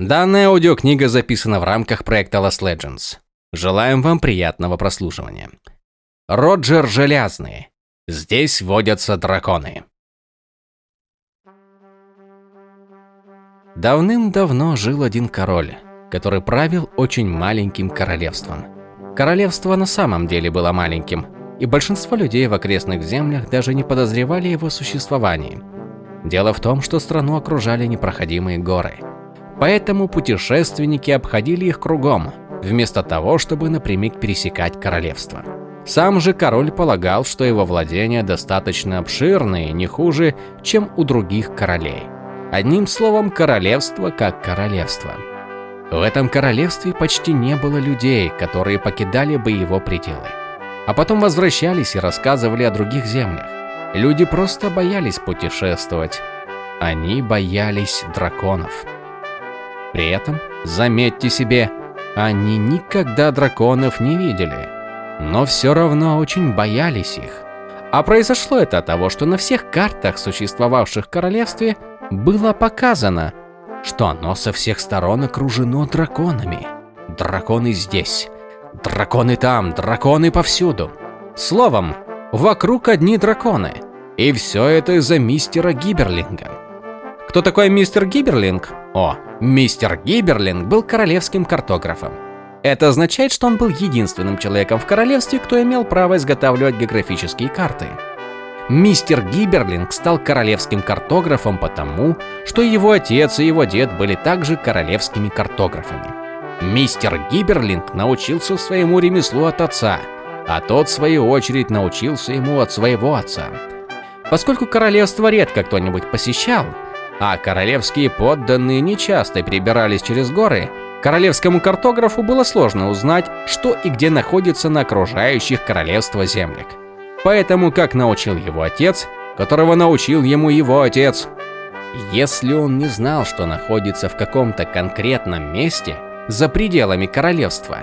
Данная аудиокнига записана в рамках проекта Lost Legends. Желаем вам приятного прослушивания. Роджер Железный. Здесь водятся драконы. Давным-давно жил один король, который правил очень маленьким королевством. Королевство на самом деле было маленьким, и большинство людей в окрестных землях даже не подозревали его существовании. Дело в том, что страну окружали непроходимые горы. Поэтому путешественники обходили их кругом, вместо того, чтобы напрямик пересекать королевство. Сам же король полагал, что его владения достаточно обширные, не хуже, чем у других королей. Одним словом, королевство как королевство. В этом королевстве почти не было людей, которые покидали бы его пределы. А потом возвращались и рассказывали о других землях. Люди просто боялись путешествовать. Они боялись драконов. При этом, заметьте себе, они никогда драконов не видели, но все равно очень боялись их. А произошло это от того, что на всех картах, существовавших в королевстве, было показано, что оно со всех сторон окружено драконами. Драконы здесь, драконы там, драконы повсюду. Словом, вокруг одни драконы. И все это из-за мистера Гиберлинга. Кто такой мистер Гиберлинг? О, мистер Гиберлинг был королевским картографом. Это означает, что он был единственным человеком в королевстве, кто имел право изготавливать географические карты. Мистер Гиберлинг стал королевским картографом потому, что его отец и его дед были также королевскими картографами. Мистер Гиберлинг научился своему ремеслу от отца, а тот, в свою очередь, научился ему от своего отца. Поскольку королевство редко кто-нибудь посещал, а королевские подданные нечасто перебирались через горы, королевскому картографу было сложно узнать, что и где находится на окружающих королевство землях. Поэтому, как научил его отец, которого научил ему его отец, если он не знал, что находится в каком-то конкретном месте за пределами королевства,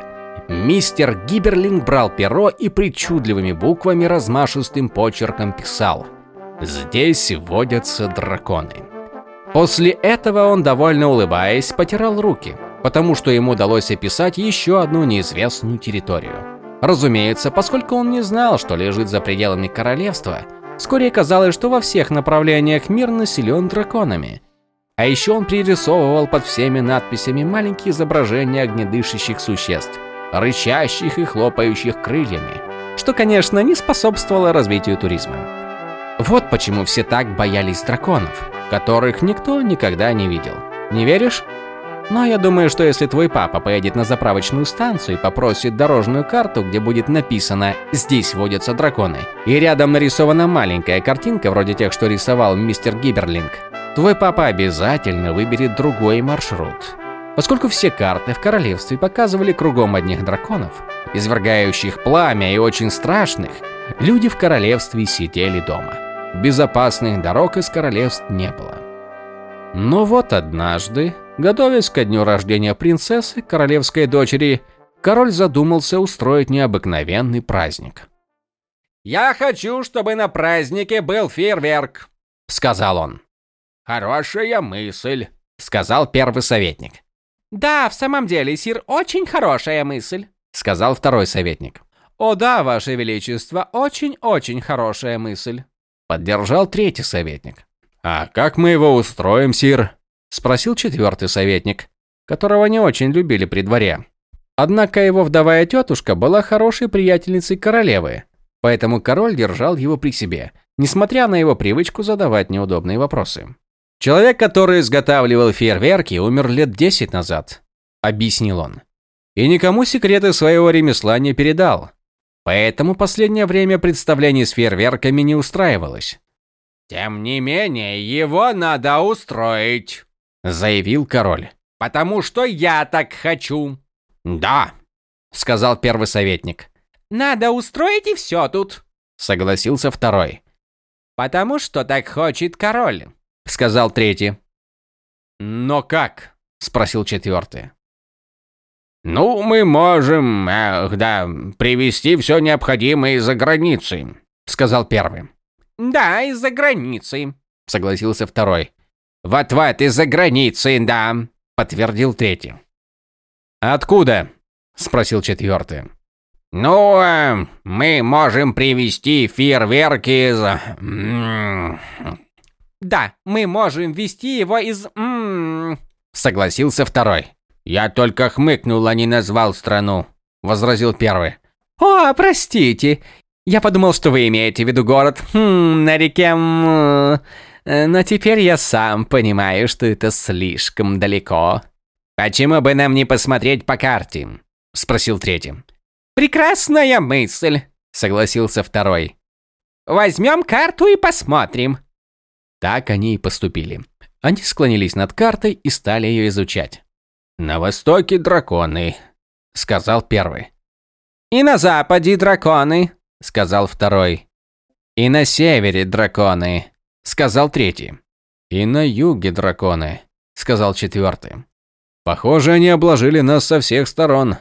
мистер Гиберлинг брал перо и причудливыми буквами размашистым почерком писал «Здесь водятся драконы». После этого он, довольно улыбаясь, потирал руки, потому что ему удалось описать еще одну неизвестную территорию. Разумеется, поскольку он не знал, что лежит за пределами королевства, вскоре казалось, что во всех направлениях мир населен драконами. А еще он пририсовывал под всеми надписями маленькие изображения огнедышащих существ, рычащих и хлопающих крыльями, что, конечно, не способствовало развитию туризма. Вот почему все так боялись драконов, которых никто никогда не видел. Не веришь? Но я думаю, что если твой папа поедет на заправочную станцию и попросит дорожную карту, где будет написано «Здесь водятся драконы», и рядом нарисована маленькая картинка, вроде тех, что рисовал мистер Гиберлинг, твой папа обязательно выберет другой маршрут. Поскольку все карты в королевстве показывали кругом одних драконов, извергающих пламя и очень страшных, люди в королевстве сидели дома. Безопасных дорог из королевств не было. Но вот однажды Готовясь ко дню рождения принцессы, королевской дочери, король задумался устроить необыкновенный праздник. «Я хочу, чтобы на празднике был фейерверк», — сказал он. «Хорошая мысль», — сказал первый советник. «Да, в самом деле, сир, очень хорошая мысль», — сказал второй советник. «О да, ваше величество, очень-очень хорошая мысль», — поддержал третий советник. «А как мы его устроим, сир?» Спросил четвертый советник, которого не очень любили при дворе. Однако его вдовая тетушка была хорошей приятельницей королевы, поэтому король держал его при себе, несмотря на его привычку задавать неудобные вопросы. Человек, который изготавливал фейерверки, умер лет 10 назад, объяснил он. И никому секреты своего ремесла не передал. Поэтому последнее время представлений с фейерверками не устраивалось. Тем не менее, его надо устроить, заявил король. Потому что я так хочу. Да, сказал первый советник. Надо устроить и все тут, согласился второй. Потому что так хочет король, сказал третий. Но как? спросил четвертый. Ну, мы можем, эх, да, привезти все необходимое из-за границы, сказал первый. Да, из-за границы, согласился второй. «Вот-вот, из-за границы, да», — подтвердил третий. Откуда? спросил четвертый. Ну, э, мы можем привезти фейерверки из... Да, мы можем вести его из... Согласился второй. Я только хмыкнул, а не назвал страну, возразил первый. О, простите. Я подумал, что вы имеете в виду город хм, на реке... Но теперь я сам понимаю, что это слишком далеко. Почему бы нам не посмотреть по карте? Спросил третий. Прекрасная мысль, согласился второй. Возьмем карту и посмотрим. Так они и поступили. Они склонились над картой и стали ее изучать. «На востоке драконы», — сказал первый. «И на западе драконы», — сказал второй. «И на севере драконы», — сказал третий. «И на юге драконы», — сказал четвертый. «Похоже, они обложили нас со всех сторон.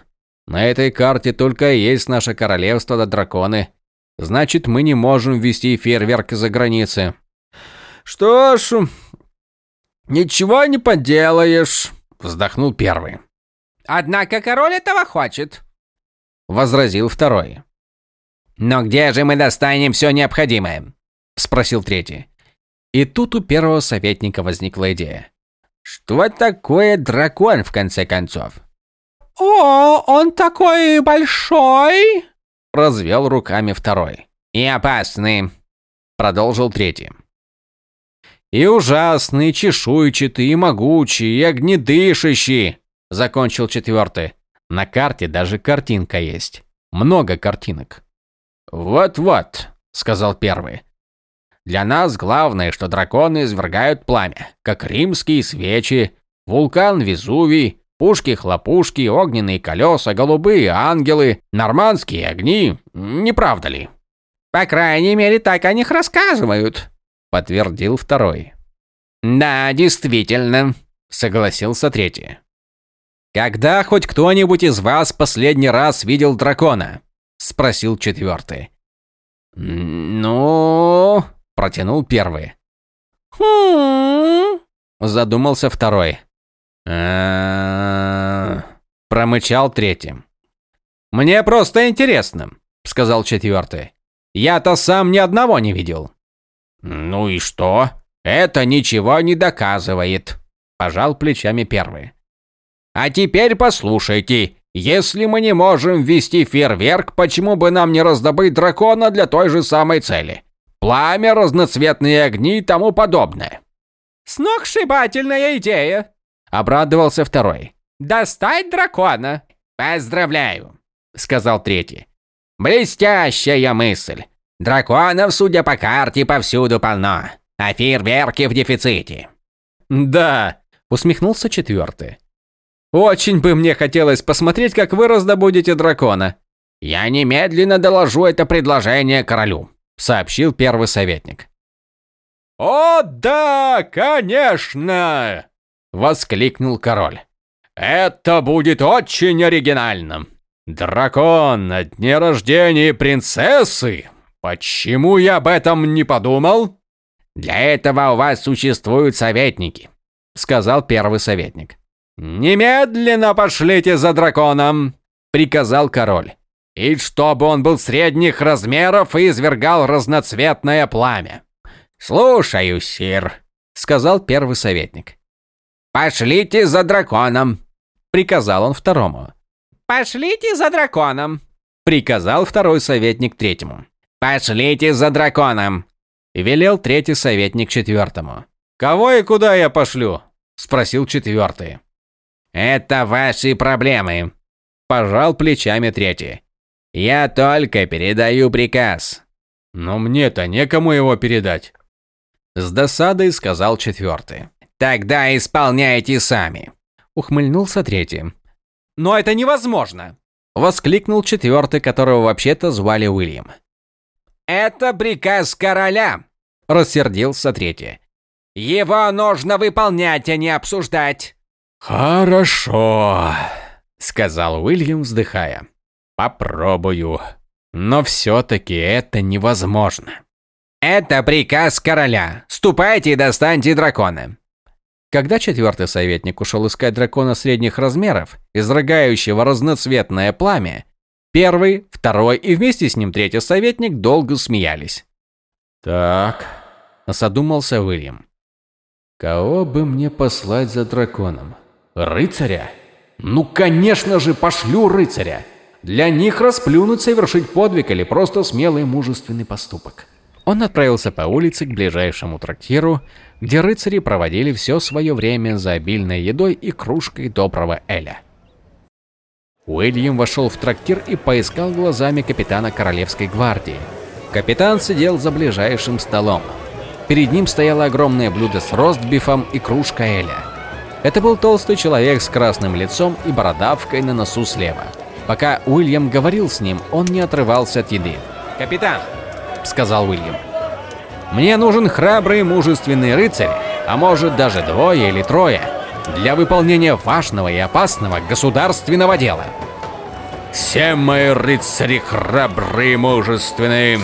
На этой карте только и есть наше королевство да драконы. Значит, мы не можем ввести фейерверк за границы». «Что ж, ничего не поделаешь», вздохнул первый. Однако король этого хочет, возразил второй. Но где же мы достанем все необходимое? спросил третий. И тут у первого советника возникла идея. Что такое дракон в конце концов? О, он такой большой, развел руками второй. И опасный, продолжил третий. И ужасный, чешуйчатый, и могучий, и огнедышащий, закончил четвертый. На карте даже картинка есть. Много картинок. Вот-вот, сказал первый. Для нас главное, что драконы извергают пламя, как римские свечи, вулкан Везувий, пушки-хлопушки, огненные колеса, голубые ангелы, нормандские огни, не правда ли? По крайней мере, так о них рассказывают, подтвердил второй. Да, действительно, согласился третий. Когда хоть кто-нибудь из вас последний раз видел дракона? спросил четвертый. Ну, протянул первый. Хм, задумался второй. промычал третий. Мне просто интересно, сказал четвертый. Я-то сам ни одного не видел. «Ну и что? Это ничего не доказывает», – пожал плечами первый. «А теперь послушайте, если мы не можем ввести фейерверк, почему бы нам не раздобыть дракона для той же самой цели? Пламя, разноцветные огни и тому подобное». «Сногсшибательная идея!» – обрадовался второй. «Достать дракона!» «Поздравляю!» – сказал третий. «Блестящая мысль! Драконов, судя по карте, повсюду полно, а фейерверки в дефиците. Да, усмехнулся четвертый. Очень бы мне хотелось посмотреть, как вы раздобудете дракона. Я немедленно доложу это предложение королю, сообщил первый советник. О, да, конечно, воскликнул король. Это будет очень оригинально. Дракон на дне рождения принцессы Почему я об этом не подумал? Для этого у вас существуют советники, сказал первый советник. Немедленно пошлите за драконом, приказал король. И чтобы он был средних размеров и извергал разноцветное пламя. Слушаю, сир, сказал первый советник. Пошлите за драконом, приказал он второму. Пошлите за драконом, приказал второй советник третьему. «Пошлите за драконом!» – велел третий советник четвертому. «Кого и куда я пошлю?» – спросил четвертый. «Это ваши проблемы», – пожал плечами третий. «Я только передаю приказ». «Но мне-то некому его передать», – с досадой сказал четвертый. «Тогда исполняйте сами», – ухмыльнулся третий. «Но это невозможно!» – воскликнул четвертый, которого вообще-то звали Уильям. «Это приказ короля», – рассердился третий. «Его нужно выполнять, а не обсуждать». «Хорошо», – сказал Уильям, вздыхая. «Попробую. Но все-таки это невозможно». «Это приказ короля. Ступайте и достаньте дракона». Когда четвертый советник ушел искать дракона средних размеров, изрыгающего разноцветное пламя, первый, второй и вместе с ним третий советник долго смеялись. «Так», – задумался Уильям. «Кого бы мне послать за драконом? Рыцаря? Ну, конечно же, пошлю рыцаря! Для них расплюнуть, совершить подвиг или просто смелый мужественный поступок». Он отправился по улице к ближайшему трактиру, где рыцари проводили все свое время за обильной едой и кружкой доброго эля. Уильям вошел в трактир и поискал глазами капитана Королевской гвардии. Капитан сидел за ближайшим столом. Перед ним стояло огромное блюдо с ростбифом и кружка эля. Это был толстый человек с красным лицом и бородавкой на носу слева. Пока Уильям говорил с ним, он не отрывался от еды. «Капитан!» – сказал Уильям. Мне нужен храбрый мужественный рыцарь, а может даже двое или трое, для выполнения важного и опасного государственного дела. «Все мои рыцари храбрые и мужественные!»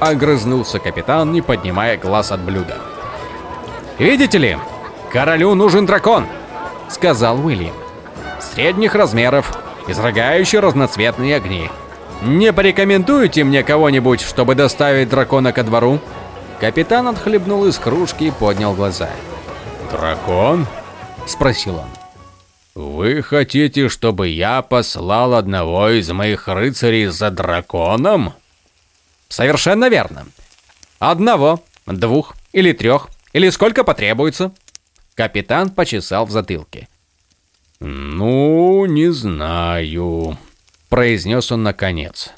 Огрызнулся капитан, не поднимая глаз от блюда. «Видите ли, королю нужен дракон!» Сказал Уильям. «Средних размеров, изрыгающий разноцветные огни. Не порекомендуете мне кого-нибудь, чтобы доставить дракона ко двору?» Капитан отхлебнул из кружки и поднял глаза. «Дракон?» – спросил он. «Вы хотите, чтобы я послал одного из моих рыцарей за драконом?» «Совершенно верно. Одного, двух или трех, или сколько потребуется?» Капитан почесал в затылке. «Ну, не знаю», – произнес он наконец.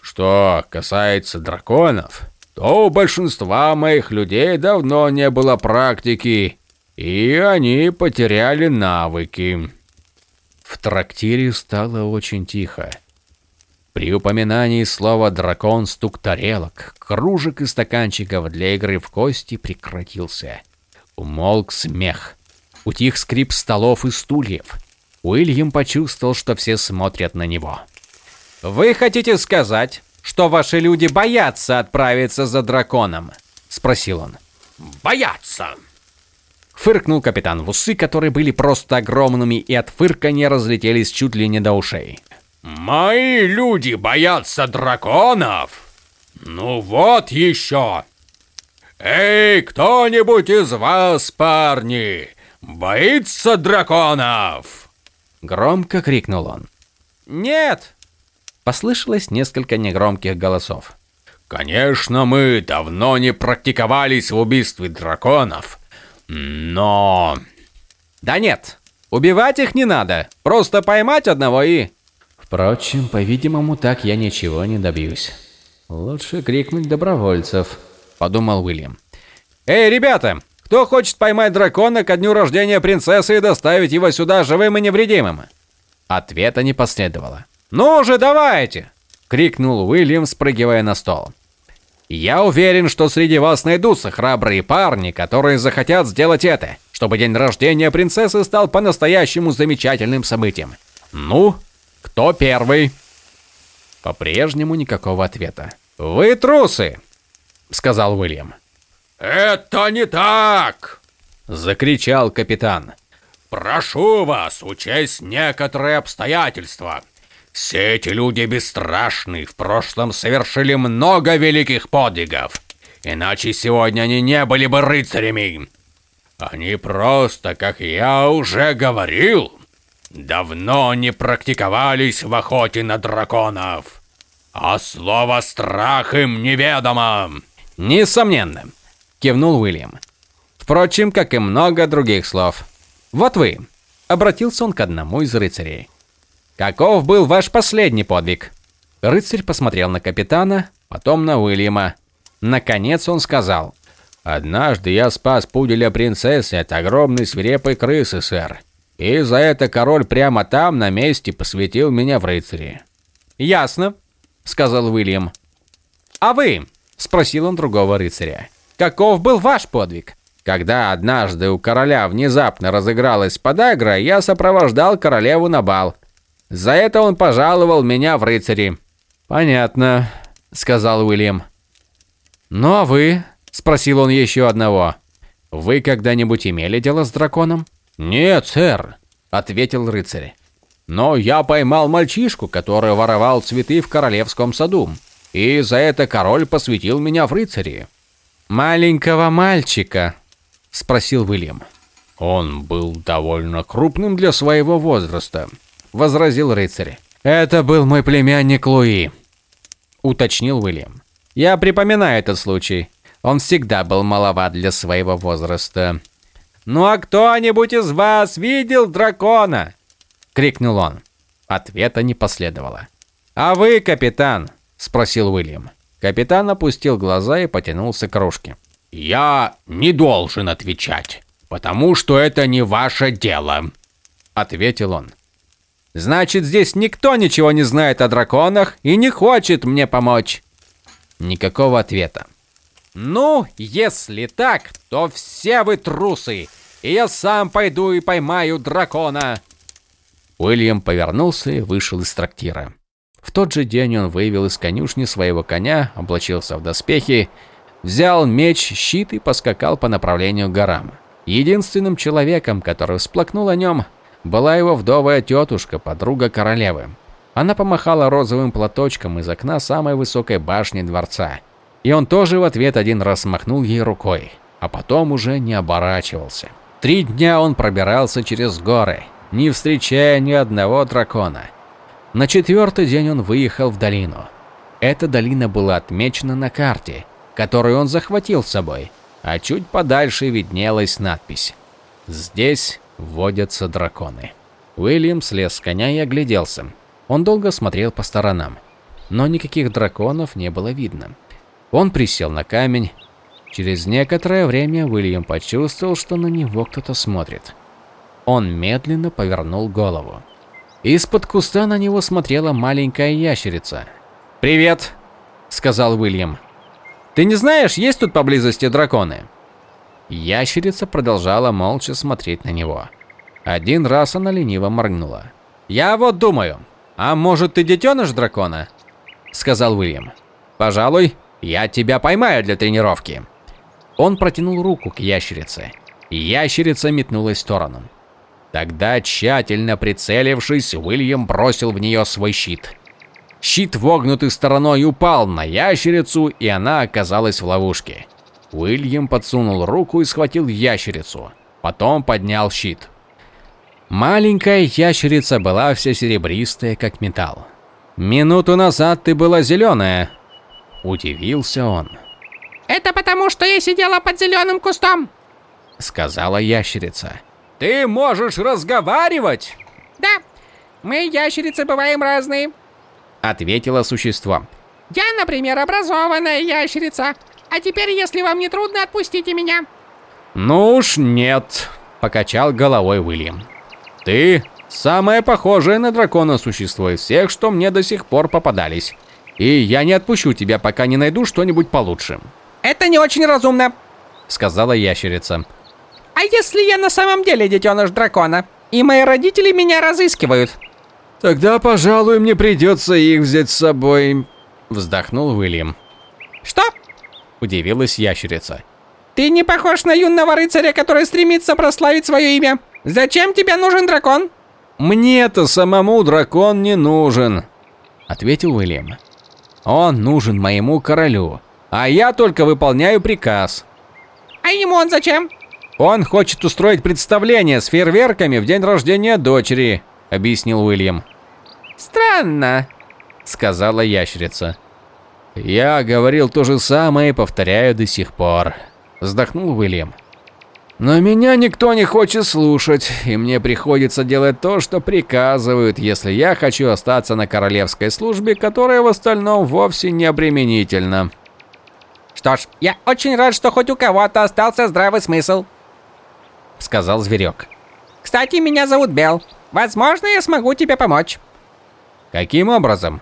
«Что касается драконов, то у большинства моих людей давно не было практики, и они потеряли навыки. В трактире стало очень тихо. При упоминании слова «дракон» стук тарелок, кружек и стаканчиков для игры в кости прекратился. Умолк смех. Утих скрип столов и стульев. Уильям почувствовал, что все смотрят на него. «Вы хотите сказать, что ваши люди боятся отправиться за драконом?» – спросил он. «Боятся!» Фыркнул капитан в усы, которые были просто огромными и от фырканья разлетелись чуть ли не до ушей. «Мои люди боятся драконов? Ну вот еще! Эй, кто-нибудь из вас, парни, боится драконов?» Громко крикнул он. «Нет!» Послышалось несколько негромких голосов. «Конечно, мы давно не практиковались в убийстве драконов, но...» «Да нет, убивать их не надо, просто поймать одного и...» Впрочем, по-видимому, так я ничего не добьюсь. Лучше крикнуть добровольцев, подумал Уильям. Эй, ребята, кто хочет поймать дракона ко дню рождения принцессы и доставить его сюда живым и невредимым? Ответа не последовало. «Ну же, давайте!» — крикнул Уильям, спрыгивая на стол. «Я уверен, что среди вас найдутся храбрые парни, которые захотят сделать это, чтобы день рождения принцессы стал по-настоящему замечательным событием. Ну, кто первый?» По-прежнему никакого ответа. «Вы трусы!» — сказал Уильям. «Это не так!» — закричал капитан. «Прошу вас учесть некоторые обстоятельства. Все эти люди бесстрашны, в прошлом совершили много великих подвигов. Иначе сегодня они не были бы рыцарями. Они просто, как я уже говорил, давно не практиковались в охоте на драконов. А слово «страх» им неведомо. Несомненно, кивнул Уильям. Впрочем, как и много других слов. Вот вы. Обратился он к одному из рыцарей. Каков был ваш последний подвиг? Рыцарь посмотрел на капитана, потом на Уильяма. Наконец он сказал: "Однажды я спас пуделя принцессы от огромной свирепой крысы, сэр. И за это король прямо там на месте посвятил меня в рыцари". "Ясно", сказал Уильям. "А вы?" спросил он другого рыцаря. "Каков был ваш подвиг?" Когда однажды у короля внезапно разыгралась подагра, я сопровождал королеву на бал. За это он пожаловал меня в рыцари. Понятно, сказал Уильям. Ну а вы? спросил он еще одного. Вы когда-нибудь имели дело с драконом? Нет, сэр, ответил рыцарь. Но я поймал мальчишку, который воровал цветы в королевском саду. И за это король посвятил меня в рыцари. Маленького мальчика, спросил Уильям. Он был довольно крупным для своего возраста, возразил рыцарь. Это был мой племянник Луи, уточнил Уильям. Я припоминаю этот случай. Он всегда был маловат для своего возраста. «Ну а кто-нибудь из вас видел дракона?» — крикнул он. Ответа не последовало. «А вы, капитан?» — спросил Уильям. Капитан опустил глаза и потянулся к кружке. «Я не должен отвечать, потому что это не ваше дело», — ответил он. «Значит, здесь никто ничего не знает о драконах и не хочет мне помочь?» Никакого ответа. «Ну, если так, то все вы трусы, и я сам пойду и поймаю дракона!» Уильям повернулся и вышел из трактира. В тот же день он вывел из конюшни своего коня, облачился в доспехи, взял меч, щит и поскакал по направлению к горам. Единственным человеком, который всплакнул о нем, была его вдовая тетушка, подруга королевы. Она помахала розовым платочком из окна самой высокой башни дворца. И он тоже в ответ один раз махнул ей рукой, а потом уже не оборачивался. Три дня он пробирался через горы, не встречая ни одного дракона. На четвертый день он выехал в долину. Эта долина была отмечена на карте, которую он захватил с собой, а чуть подальше виднелась надпись «Здесь водятся драконы». Уильям слез с коня и огляделся. Он долго смотрел по сторонам, но никаких драконов не было видно. Он присел на камень. Через некоторое время Уильям почувствовал, что на него кто-то смотрит. Он медленно повернул голову. Из-под куста на него смотрела маленькая ящерица. «Привет», — сказал Уильям. «Ты не знаешь, есть тут поблизости драконы?» Ящерица продолжала молча смотреть на него. Один раз она лениво моргнула. «Я вот думаю, «А может, ты детеныш дракона?» — сказал Уильям. «Пожалуй, я тебя поймаю для тренировки». Он протянул руку к ящерице, ящерица метнулась в сторону. Тогда, тщательно прицелившись, Уильям бросил в нее свой щит. Щит вогнутый стороной упал на ящерицу, и она оказалась в ловушке. Уильям подсунул руку и схватил ящерицу. Потом поднял щит. Маленькая ящерица была вся серебристая, как металл. «Минуту назад ты была зеленая», – удивился он. «Это потому, что я сидела под зеленым кустом», – сказала ящерица. «Ты можешь разговаривать?» «Да, мы, ящерицы, бываем разные», – ответило существо. «Я, например, образованная ящерица. А теперь, если вам не трудно, отпустите меня». «Ну уж нет», – покачал головой Уильям. Ты самое похожее на дракона существо из всех, что мне до сих пор попадались. И я не отпущу тебя, пока не найду что-нибудь получше. Это не очень разумно, сказала ящерица. А если я на самом деле детеныш дракона, и мои родители меня разыскивают? Тогда, пожалуй, мне придется их взять с собой, вздохнул Уильям. Что? Удивилась ящерица. Ты не похож на юного рыцаря, который стремится прославить свое имя. Зачем тебе нужен дракон? Мне-то самому дракон не нужен, ответил Уильям. Он нужен моему королю, а я только выполняю приказ. А ему он зачем? Он хочет устроить представление с фейерверками в день рождения дочери, объяснил Уильям. Странно, сказала ящерица. Я говорил то же самое и повторяю до сих пор, вздохнул Уильям. Но меня никто не хочет слушать, и мне приходится делать то, что приказывают, если я хочу остаться на королевской службе, которая в остальном вовсе не обременительна. Что ж, я очень рад, что хоть у кого-то остался здравый смысл, сказал зверек. Кстати, меня зовут Бел. Возможно, я смогу тебе помочь. Каким образом?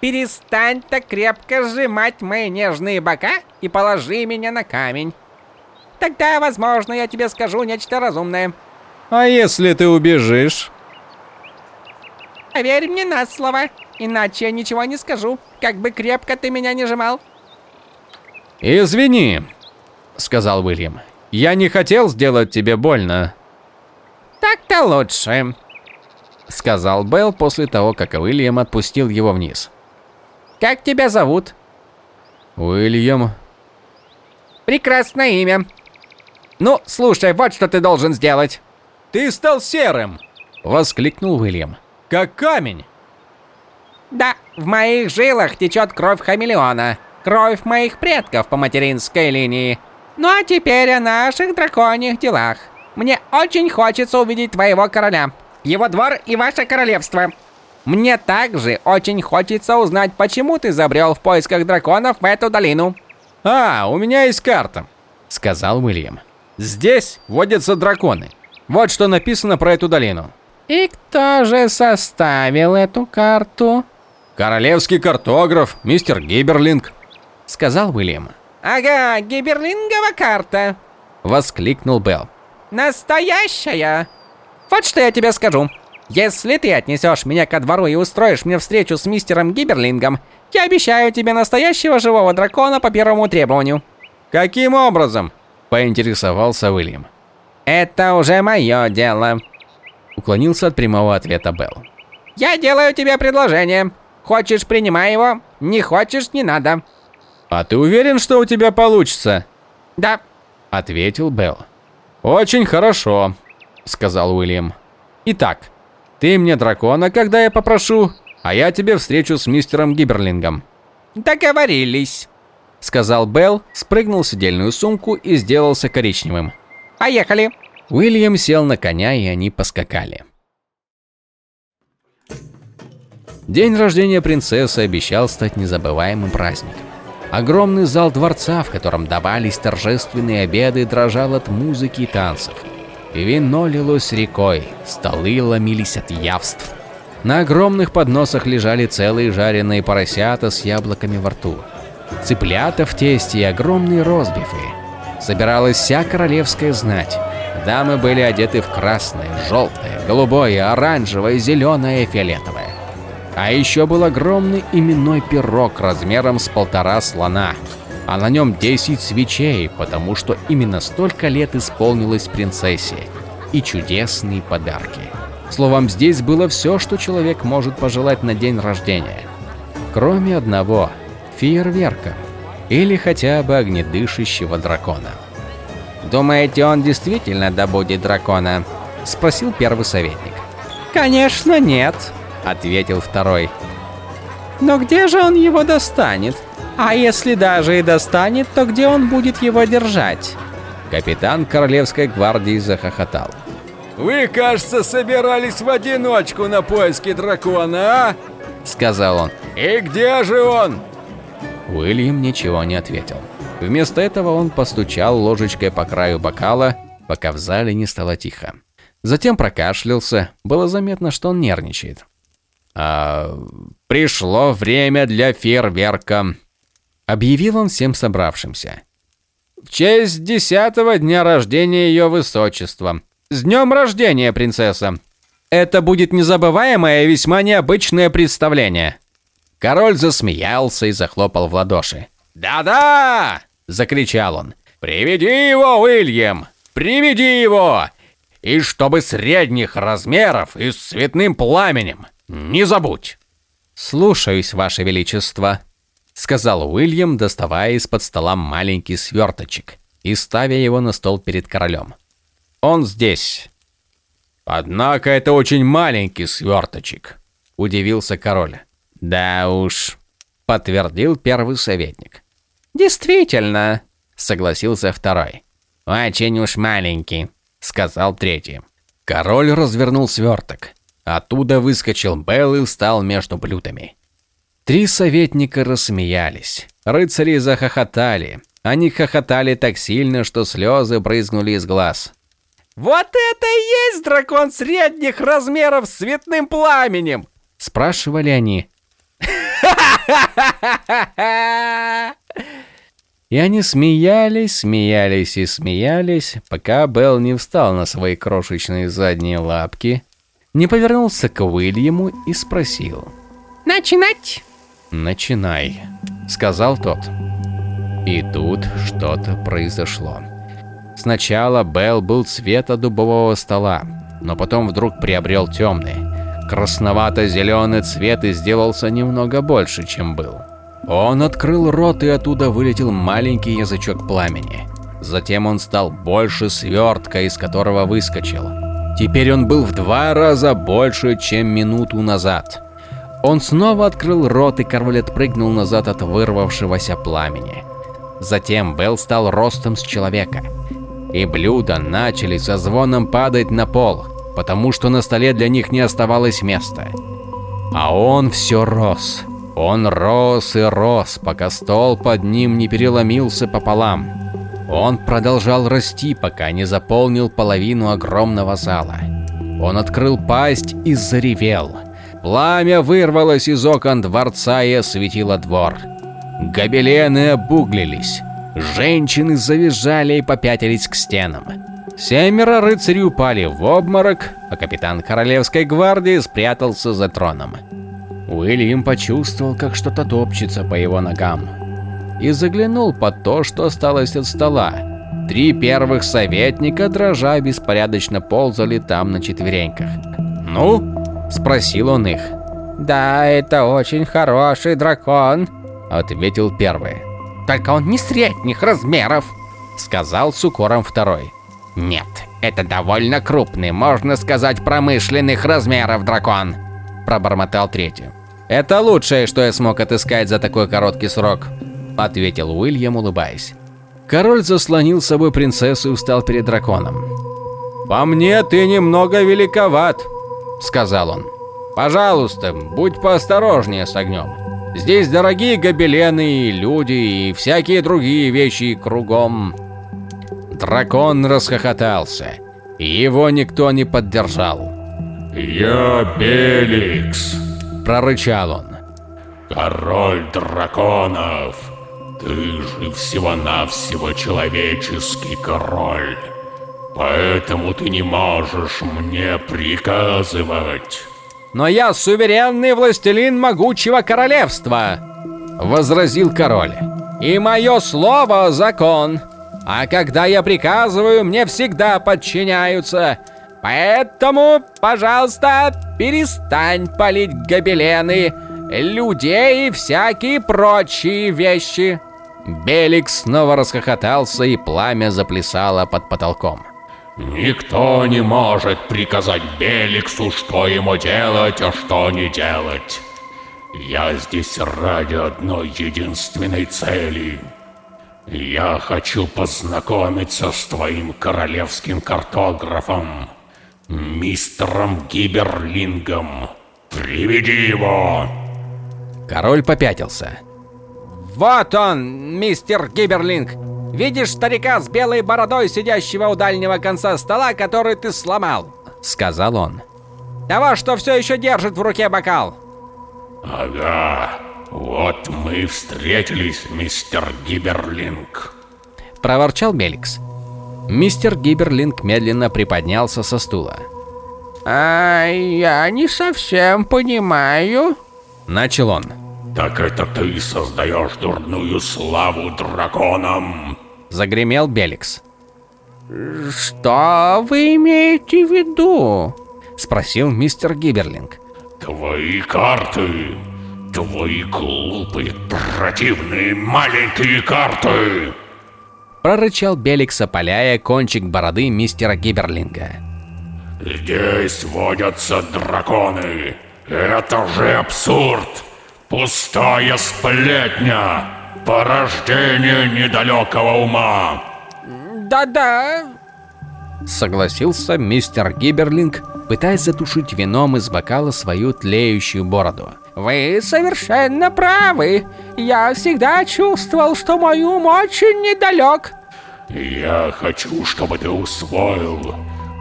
Перестань так крепко сжимать мои нежные бока и положи меня на камень. Тогда, возможно, я тебе скажу нечто разумное. А если ты убежишь? Поверь мне на слово, иначе я ничего не скажу, как бы крепко ты меня не сжимал. Извини, сказал Уильям. «Я не хотел сделать тебе больно». «Так-то лучше», — сказал Белл после того, как Уильям отпустил его вниз. «Как тебя зовут?» «Уильям». «Прекрасное имя. Ну, слушай, вот что ты должен сделать». «Ты стал серым!» — воскликнул Уильям. «Как камень!» «Да, в моих жилах течет кровь хамелеона. Кровь моих предков по материнской линии. Ну а теперь о наших драконьих делах. Мне очень хочется увидеть твоего короля, его двор и ваше королевство. Мне также очень хочется узнать, почему ты забрел в поисках драконов в эту долину. А, у меня есть карта, сказал Уильям. Здесь водятся драконы. Вот что написано про эту долину. И кто же составил эту карту? Королевский картограф, мистер Гиберлинг, сказал Уильям. Ага, гиберлингова карта, воскликнул Белл. Настоящая. Вот что я тебе скажу. Если ты отнесешь меня ко двору и устроишь мне встречу с мистером Гиберлингом, я обещаю тебе настоящего живого дракона по первому требованию. Каким образом? поинтересовался Уильям. Это уже мое дело, уклонился от прямого ответа Белл. Я делаю тебе предложение. Хочешь, принимай его, не хочешь, не надо. А ты уверен, что у тебя получится? Да, ответил Белл. Очень хорошо, сказал Уильям. Итак, ты мне дракона, когда я попрошу, а я тебе встречу с мистером Гиберлингом. Договорились, сказал Белл, спрыгнул в сидельную сумку и сделался коричневым. Поехали. Уильям сел на коня, и они поскакали. День рождения принцессы обещал стать незабываемым праздником. Огромный зал дворца, в котором давались торжественные обеды, дрожал от музыки и танцев. Вино лилось рекой, столы ломились от явств. На огромных подносах лежали целые жареные поросята с яблоками во рту. Цыплята в тесте и огромные розбифы. Собиралась вся королевская знать. Дамы были одеты в красное, желтое, голубое, оранжевое, зеленое и фиолетовое. А еще был огромный именной пирог размером с полтора слона, а на нем 10 свечей, потому что именно столько лет исполнилось принцессе, и чудесные подарки. Словом, здесь было все, что человек может пожелать на день рождения. Кроме одного – фейерверка или хотя бы огнедышащего дракона. «Думаете, он действительно добудет дракона?» – спросил первый советник. «Конечно нет», – ответил второй. «Но где же он его достанет? А если даже и достанет, то где он будет его держать?» Капитан Королевской гвардии захохотал. «Вы, кажется, собирались в одиночку на поиски дракона, а?» – сказал он. «И где же он?» Уильям ничего не ответил. Вместо этого он постучал ложечкой по краю бокала, пока в зале не стало тихо. Затем прокашлялся, было заметно, что он нервничает. «А, пришло время для фейерверка», — объявил он всем собравшимся. «В честь десятого дня рождения ее высочества. С днем рождения, принцесса!» «Это будет незабываемое и весьма необычное представление». Король засмеялся и захлопал в ладоши. «Да-да!» – закричал он. «Приведи его, Уильям! Приведи его! И чтобы средних размеров и с цветным пламенем! Не забудь!» «Слушаюсь, Ваше Величество», — сказал Уильям, доставая из-под стола маленький сверточек и ставя его на стол перед королем. «Он здесь». «Однако это очень маленький сверточек», — удивился король. «Да уж», — подтвердил первый советник. «Действительно», — согласился второй. «Очень уж маленький», — сказал третий. Король развернул сверток. Оттуда выскочил Белл и встал между блюдами. Три советника рассмеялись. Рыцари захохотали. Они хохотали так сильно, что слезы брызнули из глаз. «Вот это и есть дракон средних размеров с цветным пламенем!» Спрашивали они. И они смеялись, смеялись и смеялись, пока Белл не встал на свои крошечные задние лапки, не повернулся к Уильяму и спросил. «Начинать?» «Начинай», — сказал тот. И тут что-то произошло. Сначала Белл был цвета дубового стола, но потом вдруг приобрел темный, красновато-зеленый цвет и сделался немного больше, чем был. Он открыл рот, и оттуда вылетел маленький язычок пламени. Затем он стал больше свертка, из которого выскочил. Теперь он был в два раза больше, чем минуту назад. Он снова открыл рот, и король отпрыгнул назад от вырвавшегося пламени. Затем Белл стал ростом с человека. И блюда начали со звоном падать на пол, потому что на столе для них не оставалось места. А он все рос. Он рос и рос, пока стол под ним не переломился пополам. Он продолжал расти, пока не заполнил половину огромного зала. Он открыл пасть и заревел. Пламя вырвалось из окон дворца и осветило двор. Гобелены обуглились. Женщины завизжали и попятились к стенам. Семеро рыцарей упали в обморок, а капитан Королевской гвардии спрятался за троном. Уильям почувствовал, как что-то топчется по его ногам. И заглянул под то, что осталось от стола. Три первых советника, дрожа, беспорядочно ползали там на четвереньках. «Ну?» – спросил он их. «Да, это очень хороший дракон», – ответил первый. «Только он не средних размеров», – сказал с укором второй. «Нет, это довольно крупный, можно сказать, промышленных размеров дракон», – пробормотал третий. «Это лучшее, что я смог отыскать за такой короткий срок», – ответил Уильям, улыбаясь. Король заслонил с собой принцессу и встал перед драконом. «По мне ты немного великоват», – сказал он. «Пожалуйста, будь поосторожнее с огнем. Здесь дорогие гобелены и люди, и всякие другие вещи кругом». Дракон расхохотался. Его никто не поддержал. «Я Беликс», – прорычал он. «Король драконов, ты же всего-навсего человеческий король, поэтому ты не можешь мне приказывать». «Но я суверенный властелин могучего королевства», – возразил король. «И мое слово – закон». А когда я приказываю, мне всегда подчиняются. Поэтому, пожалуйста, перестань палить гобелены, людей и всякие прочие вещи. Белик снова расхохотался, и пламя заплясало под потолком. Никто не может приказать Беликсу, что ему делать, а что не делать. Я здесь ради одной единственной цели я хочу познакомиться с твоим королевским картографом, мистером Гиберлингом. Приведи его!» Король попятился. «Вот он, мистер Гиберлинг! Видишь старика с белой бородой, сидящего у дальнего конца стола, который ты сломал?» Сказал он. «Того, что все еще держит в руке бокал!» «Ага, «Вот мы встретились, мистер Гиберлинг», – проворчал Меликс. Мистер Гиберлинг медленно приподнялся со стула. «А я не совсем понимаю», – начал он. «Так это ты создаешь дурную славу драконам!» – загремел Беликс. «Что вы имеете в виду?» – спросил мистер Гиберлинг. «Твои карты!» Твои глупые, противные маленькие карты!» Прорычал Беликс, опаляя кончик бороды мистера Гиберлинга. «Здесь водятся драконы! Это же абсурд! Пустая сплетня! Порождение недалекого ума!» «Да-да!» Согласился мистер Гиберлинг, пытаясь затушить вином из бокала свою тлеющую бороду. Вы совершенно правы. Я всегда чувствовал, что мой ум очень недалек. Я хочу, чтобы ты усвоил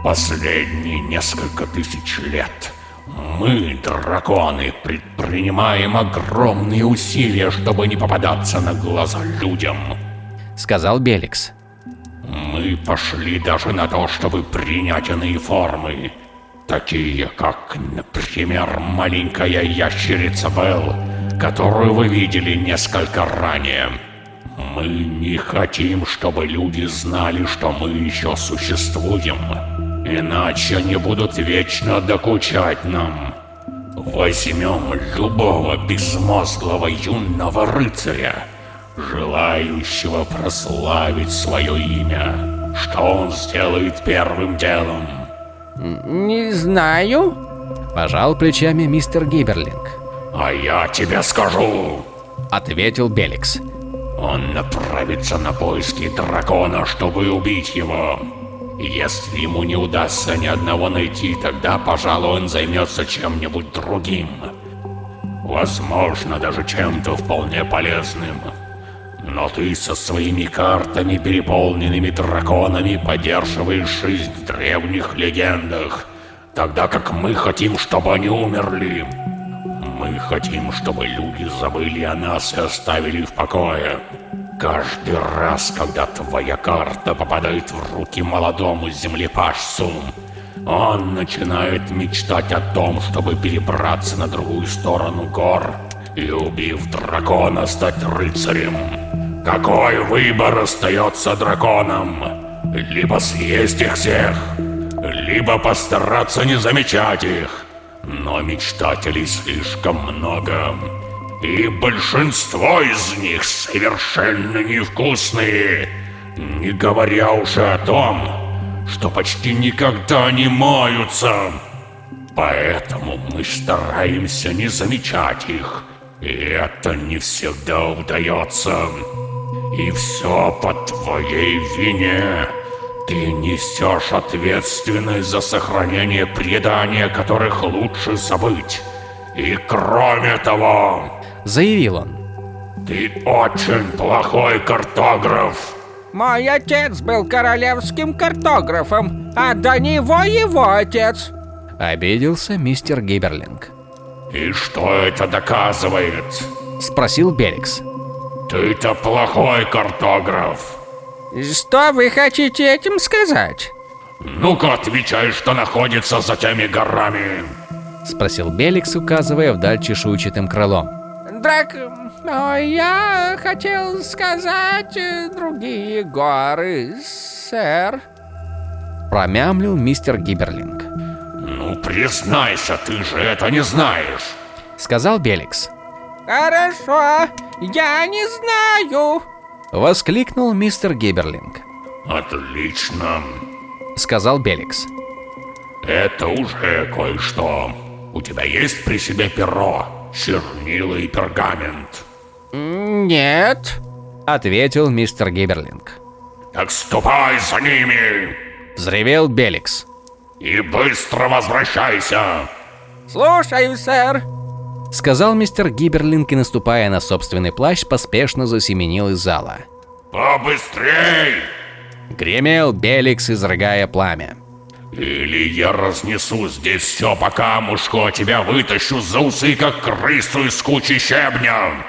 последние несколько тысяч лет. Мы, драконы, предпринимаем огромные усилия, чтобы не попадаться на глаза людям. Сказал Беликс. Мы пошли даже на то, чтобы принять иные формы. Такие, как, например, маленькая ящерица Белл, которую вы видели несколько ранее. Мы не хотим, чтобы люди знали, что мы еще существуем. Иначе они будут вечно докучать нам. Возьмем любого безмозглого юного рыцаря, желающего прославить свое имя. Что он сделает первым делом? Не знаю. Пожал плечами мистер Гиберлинг. А я тебе скажу. Ответил Беликс. Он направится на поиски дракона, чтобы убить его. Если ему не удастся ни одного найти, тогда, пожалуй, он займется чем-нибудь другим. Возможно, даже чем-то вполне полезным. Но ты со своими картами, переполненными драконами, поддерживаешь жизнь в древних легендах, тогда как мы хотим, чтобы они умерли. Мы хотим, чтобы люди забыли о нас и оставили в покое. Каждый раз, когда твоя карта попадает в руки молодому землепашцу, он начинает мечтать о том, чтобы перебраться на другую сторону гор и, убив дракона, стать рыцарем. Какой выбор остается драконам? Либо съесть их всех, либо постараться не замечать их. Но мечтателей слишком много. И большинство из них совершенно невкусные. Не говоря уже о том, что почти никогда не маются. Поэтому мы стараемся не замечать их. И это не всегда удается. И все по твоей вине. Ты несешь ответственность за сохранение предания, которых лучше забыть. И кроме того... Заявил он. Ты очень плохой картограф. Мой отец был королевским картографом, а до него его отец. Обиделся мистер Гиберлинг. И что это доказывает? Спросил Беликс. Ты-то плохой картограф. Что вы хотите этим сказать? Ну-ка, отвечай, что находится за теми горами. Спросил Беликс, указывая вдаль чешуйчатым крылом. Драк... О, я хотел сказать э, другие горы, сэр. Промямлил мистер Гиберлинг. Ну, признайся, ты же это не знаешь. Сказал Беликс. Хорошо, я не знаю. Воскликнул мистер Гиберлинг. Отлично. Сказал Беликс. Это уже кое-что. У тебя есть при себе перо, чернила и пергамент? Нет. Ответил мистер Гиберлинг. Так ступай за ними. Взревел Беликс. И быстро возвращайся. Слушаю, сэр. Сказал мистер Гиберлинг и, наступая на собственный плащ, поспешно засеменил из зала. Побыстрей! Гремел Беликс, изрыгая пламя. Или я разнесу здесь все по камушку, а тебя вытащу за усы, как крысу из кучи щебня.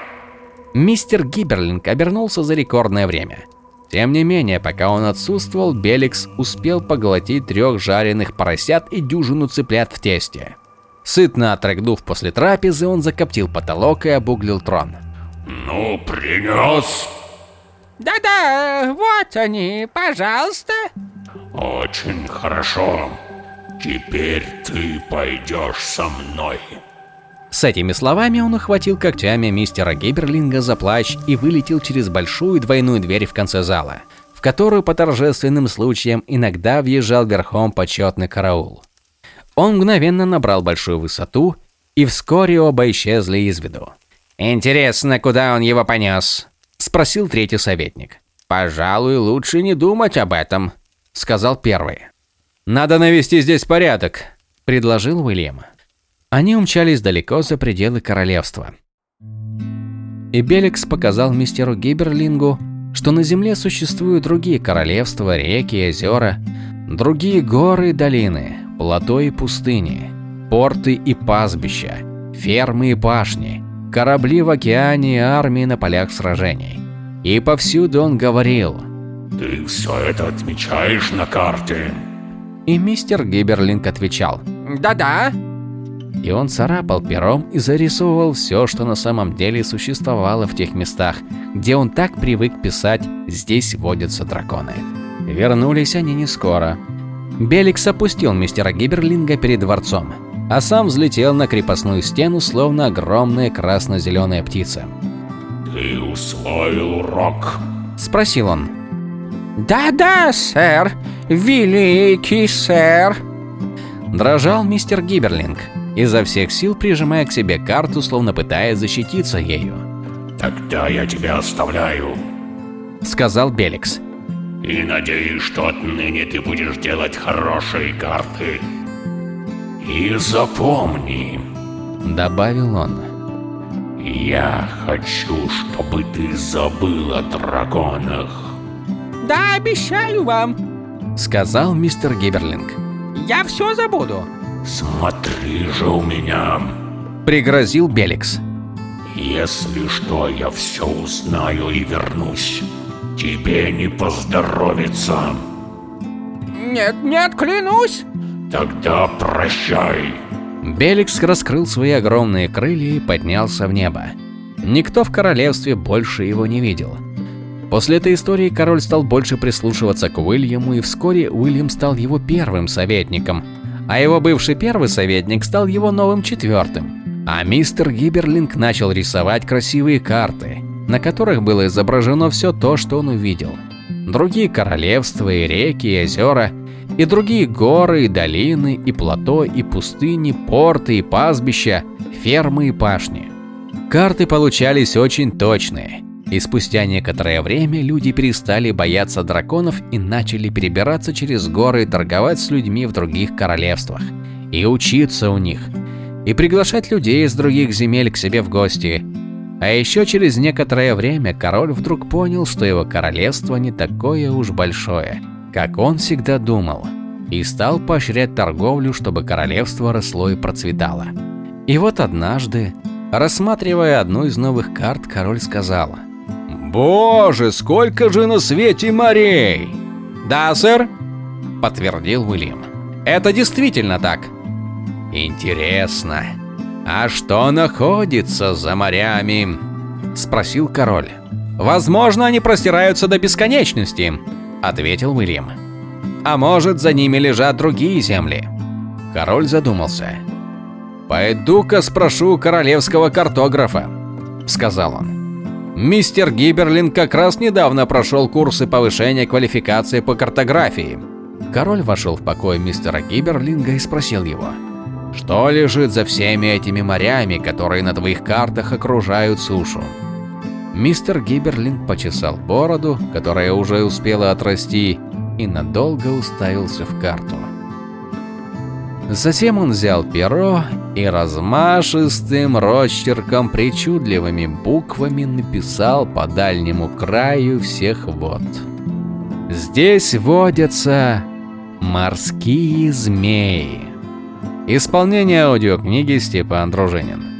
Мистер Гиберлинг обернулся за рекордное время. Тем не менее, пока он отсутствовал, Беликс успел поглотить трех жареных поросят и дюжину цыплят в тесте. Сытно отрыгнув после трапезы, он закоптил потолок и обуглил трон. Ну, принес? Да-да, вот они, пожалуйста. Очень хорошо. Теперь ты пойдешь со мной. С этими словами он ухватил когтями мистера Гиберлинга за плащ и вылетел через большую двойную дверь в конце зала, в которую по торжественным случаям иногда въезжал верхом почетный караул. Он мгновенно набрал большую высоту, и вскоре оба исчезли из виду. «Интересно, куда он его понес?» – спросил третий советник. «Пожалуй, лучше не думать об этом», – сказал первый. «Надо навести здесь порядок», – предложил Уильям. Они умчались далеко за пределы королевства. И Беликс показал мистеру Гиберлингу, что на Земле существуют другие королевства, реки, озера, другие горы и долины, плато и пустыни, порты и пастбища, фермы и башни, корабли в океане и армии на полях сражений. И повсюду он говорил Ты все это отмечаешь на карте? И мистер Гиберлинг отвечал Да-да. И он царапал пером и зарисовывал все, что на самом деле существовало в тех местах, где он так привык писать «здесь водятся драконы». Вернулись они не скоро. Беликс опустил мистера Гиберлинга перед дворцом, а сам взлетел на крепостную стену, словно огромная красно-зеленая птица. «Ты усвоил урок?» – спросил он. «Да-да, сэр, великий сэр!» Дрожал мистер Гиберлинг, изо всех сил прижимая к себе карту, словно пытаясь защититься ею. «Тогда я тебя оставляю», — сказал Беликс. «И надеюсь, что отныне ты будешь делать хорошие карты. И запомни», — добавил он. «Я хочу, чтобы ты забыл о драконах». «Да, обещаю вам», — сказал мистер Гиберлинг. «Я все забуду». «Смотри же у меня!» – пригрозил Беликс. «Если что, я все узнаю и вернусь. Тебе не поздоровится!» «Нет, нет, клянусь!» «Тогда прощай!» Беликс раскрыл свои огромные крылья и поднялся в небо. Никто в королевстве больше его не видел. После этой истории король стал больше прислушиваться к Уильяму, и вскоре Уильям стал его первым советником – а его бывший первый советник стал его новым четвертым. А мистер Гиберлинг начал рисовать красивые карты, на которых было изображено все то, что он увидел. Другие королевства и реки, и озера, и другие горы, и долины, и плато, и пустыни, порты, и пастбища, фермы и пашни. Карты получались очень точные, и спустя некоторое время люди перестали бояться драконов и начали перебираться через горы и торговать с людьми в других королевствах. И учиться у них. И приглашать людей из других земель к себе в гости. А еще через некоторое время король вдруг понял, что его королевство не такое уж большое, как он всегда думал. И стал поощрять торговлю, чтобы королевство росло и процветало. И вот однажды, рассматривая одну из новых карт, король сказал – Боже, сколько же на свете морей! Да, сэр, подтвердил Уильям. Это действительно так. Интересно, а что находится за морями? Спросил король. Возможно, они простираются до бесконечности, ответил Уильям. А может, за ними лежат другие земли? Король задумался. «Пойду-ка спрошу королевского картографа», — сказал он. Мистер Гиберлин как раз недавно прошел курсы повышения квалификации по картографии. Король вошел в покой мистера Гиберлинга и спросил его, что лежит за всеми этими морями, которые на твоих картах окружают сушу. Мистер Гиберлинг почесал бороду, которая уже успела отрасти, и надолго уставился в карту. Затем он взял перо и размашистым росчерком причудливыми буквами написал по дальнему краю всех вод. Здесь водятся морские змеи. Исполнение аудиокниги Степан Дружинин.